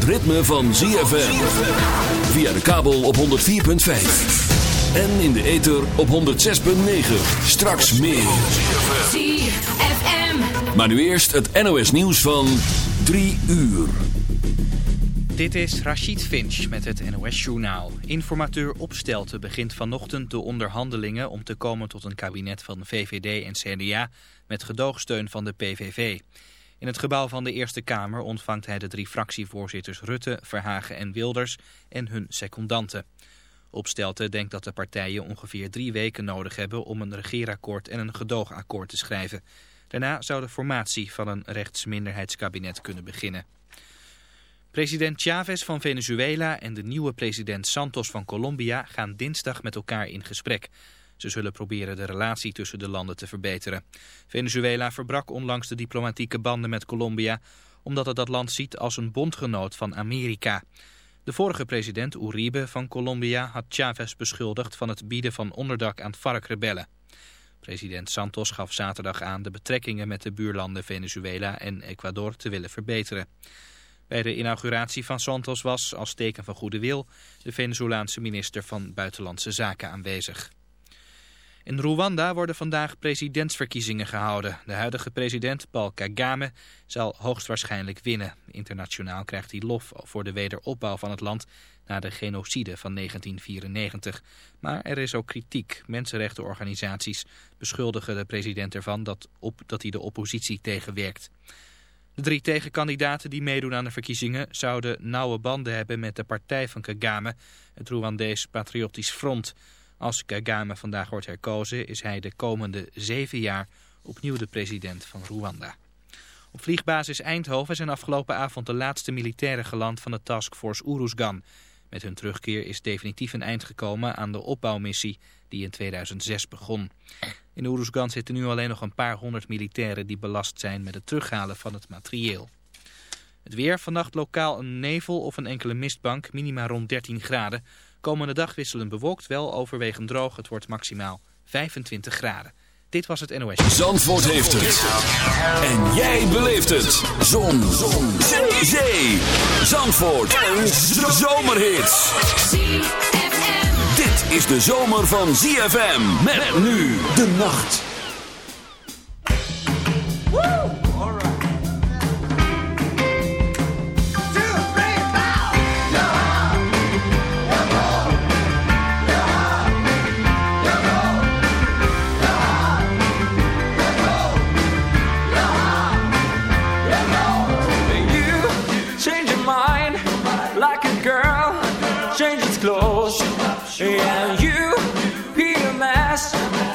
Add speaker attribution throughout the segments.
Speaker 1: het ritme van ZFM. Via de kabel op 104.5. En in de ether op 106.9. Straks meer.
Speaker 2: ZFM.
Speaker 1: Maar nu eerst het NOS nieuws van 3 uur.
Speaker 3: Dit is Rachid Finch met het NOS-journaal. Informateur Opstelten begint vanochtend de onderhandelingen om te komen tot een kabinet van VVD en CDA met gedoogsteun van de PVV. In het gebouw van de Eerste Kamer ontvangt hij de drie fractievoorzitters Rutte, Verhagen en Wilders en hun secondanten. Opstelten denkt dat de partijen ongeveer drie weken nodig hebben om een regeerakkoord en een gedoogakkoord te schrijven. Daarna zou de formatie van een rechtsminderheidskabinet kunnen beginnen. President Chavez van Venezuela en de nieuwe president Santos van Colombia gaan dinsdag met elkaar in gesprek. Ze zullen proberen de relatie tussen de landen te verbeteren. Venezuela verbrak onlangs de diplomatieke banden met Colombia... omdat het dat land ziet als een bondgenoot van Amerika. De vorige president Uribe van Colombia had Chavez beschuldigd... van het bieden van onderdak aan FARC-rebellen. President Santos gaf zaterdag aan de betrekkingen met de buurlanden Venezuela en Ecuador te willen verbeteren. Bij de inauguratie van Santos was, als teken van goede wil, de Venezolaanse minister van Buitenlandse Zaken aanwezig. In Rwanda worden vandaag presidentsverkiezingen gehouden. De huidige president, Paul Kagame, zal hoogstwaarschijnlijk winnen. Internationaal krijgt hij lof voor de wederopbouw van het land na de genocide van 1994. Maar er is ook kritiek. Mensenrechtenorganisaties beschuldigen de president ervan dat, op, dat hij de oppositie tegenwerkt. De drie tegenkandidaten die meedoen aan de verkiezingen zouden nauwe banden hebben met de partij van Kagame, het Rwandees Patriotisch Front. Als Kagame vandaag wordt herkozen is hij de komende zeven jaar opnieuw de president van Rwanda. Op vliegbasis Eindhoven zijn afgelopen avond de laatste militairen geland van de taskforce Uruzgan. Met hun terugkeer is definitief een eind gekomen aan de opbouwmissie die in 2006 begon. In Uruzgan zitten nu alleen nog een paar honderd militairen die belast zijn met het terughalen van het materieel. Het weer, vannacht lokaal een nevel of een enkele mistbank, minima rond 13 graden. Komende dag wisselen bewolkt, wel overwegend droog. Het wordt maximaal 25 graden. Dit was het NOS.
Speaker 1: Zandvoort heeft het. En jij beleeft het. Zon. Zon. Zee. Zandvoort. Een zomerhit. Dit is de zomer van ZFM. Met nu de nacht.
Speaker 4: And you be a mess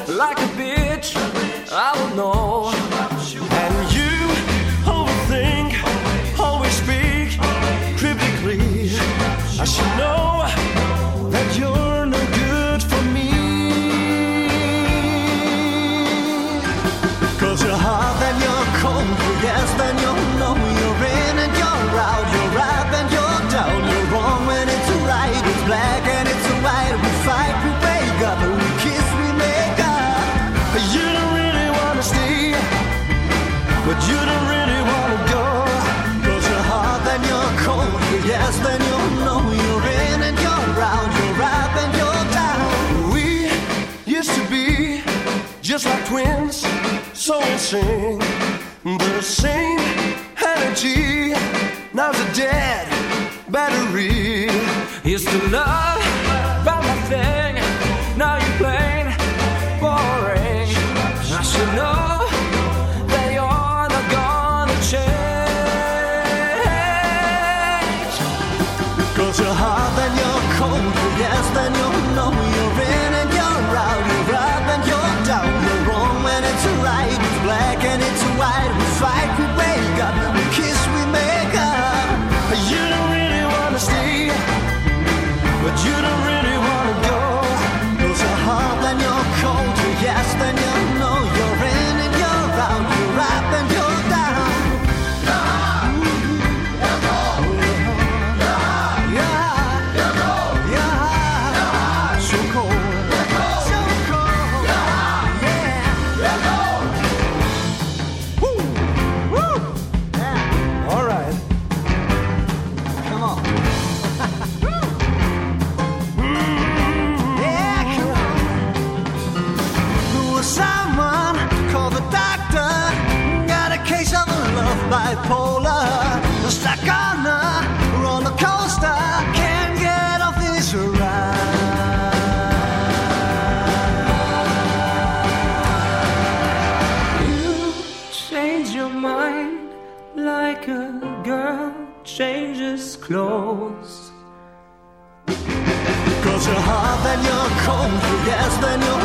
Speaker 4: like a bitch. I don't know. Sing the same energy. Now's the dead battery. is to love
Speaker 5: then you'll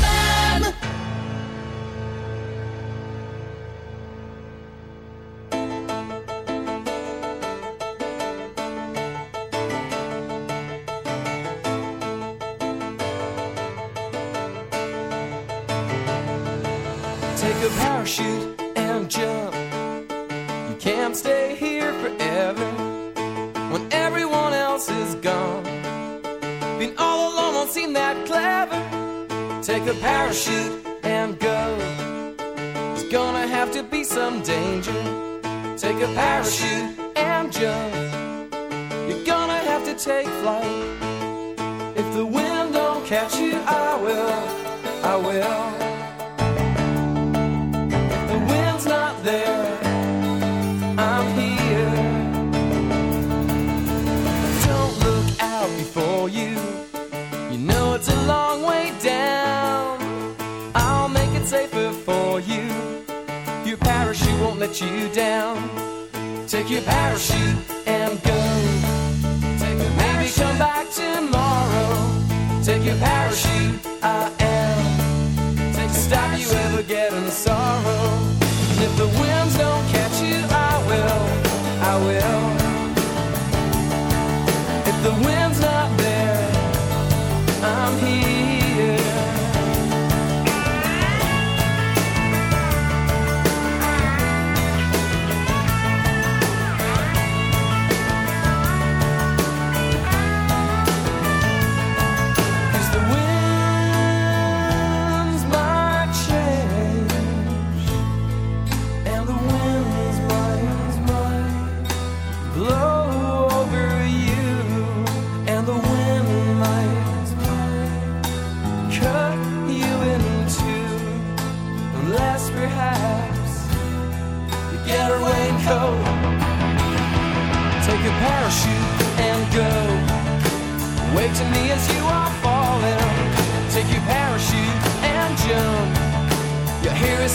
Speaker 6: You know it's a long way down. I'll make it safer for you. Your parachute won't let you down. Take your parachute and go. Take your Maybe come back tomorrow. Take your parachute, I am. Take a stop you ever get in sorrow. And if the wind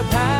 Speaker 6: your past.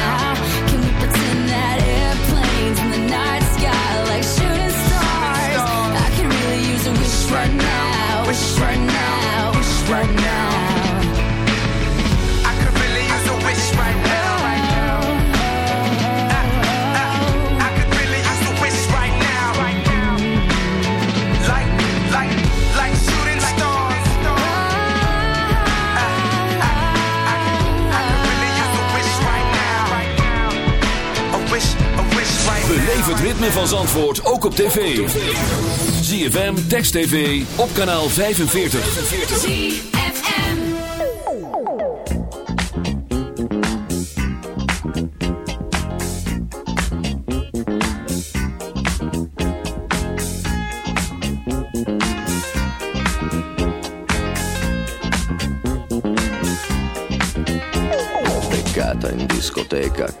Speaker 7: Zandvoort ook op tv. ZFM, Text TV, op kanaal 45.
Speaker 2: ZFM.
Speaker 8: beccata in discoteca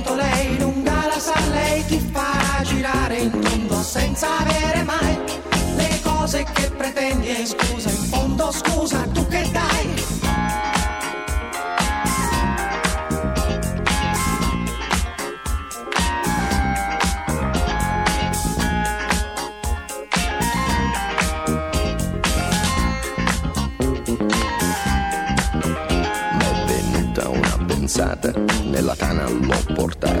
Speaker 9: senza avere mai le cose che pretendi e scusa, in fondo scusa, tu che dai?
Speaker 8: m'è venuta una pensata, nella tana l'ho portata,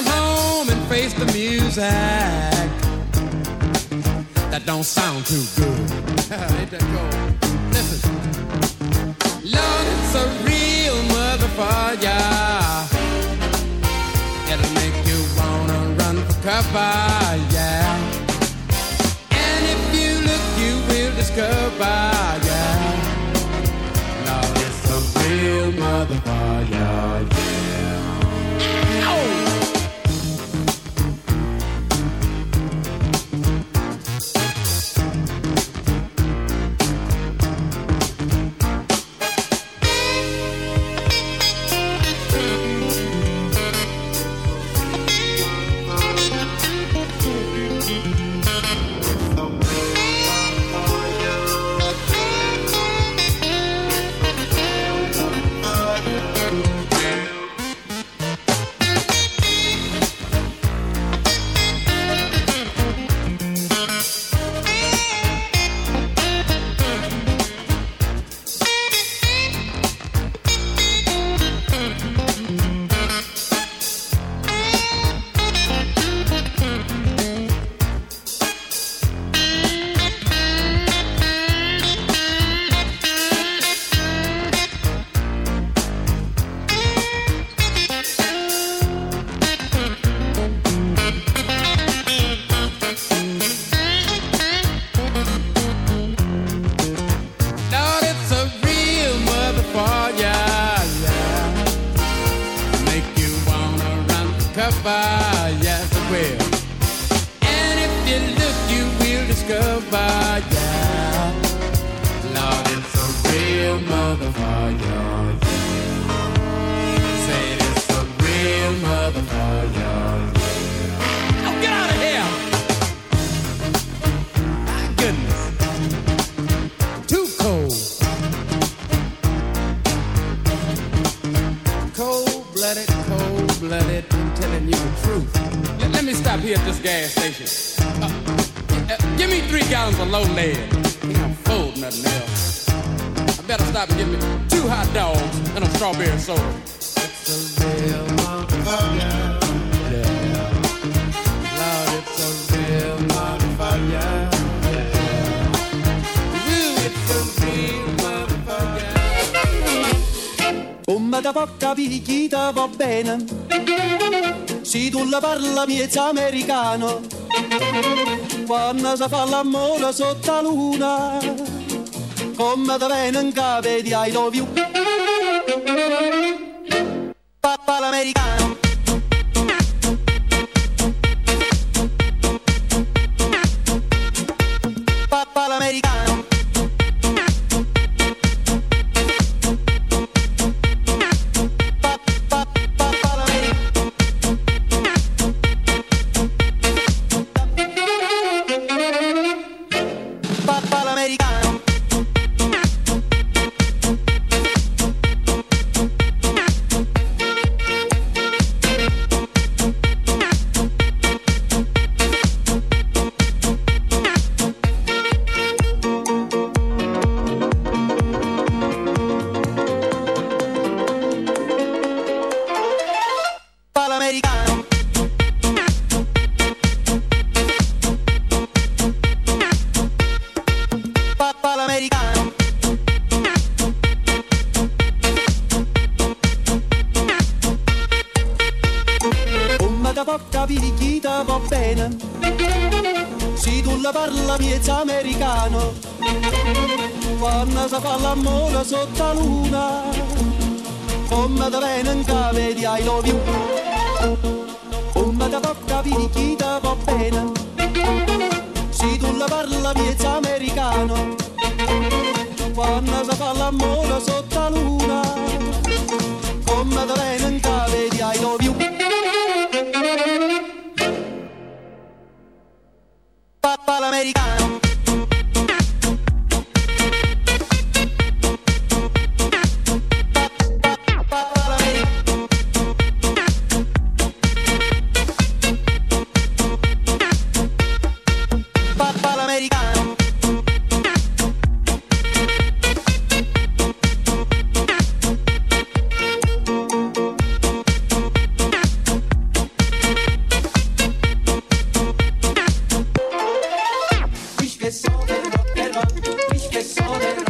Speaker 10: Gone home and face the music that don't sound too good. Listen. Lord, it's a real motherfucker. It'll make you wanna run for cover, yeah. And if you look, you will discover, yeah. Lord, it's a real motherfucker, yeah.
Speaker 11: Parla miezza americano. Quando si fa l'amore sotto la luna Come da bene in capo di I love you. Papà l'americano
Speaker 12: que sobe rock and roll, ich que sobe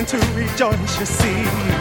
Speaker 13: Reason to rejoice, you see.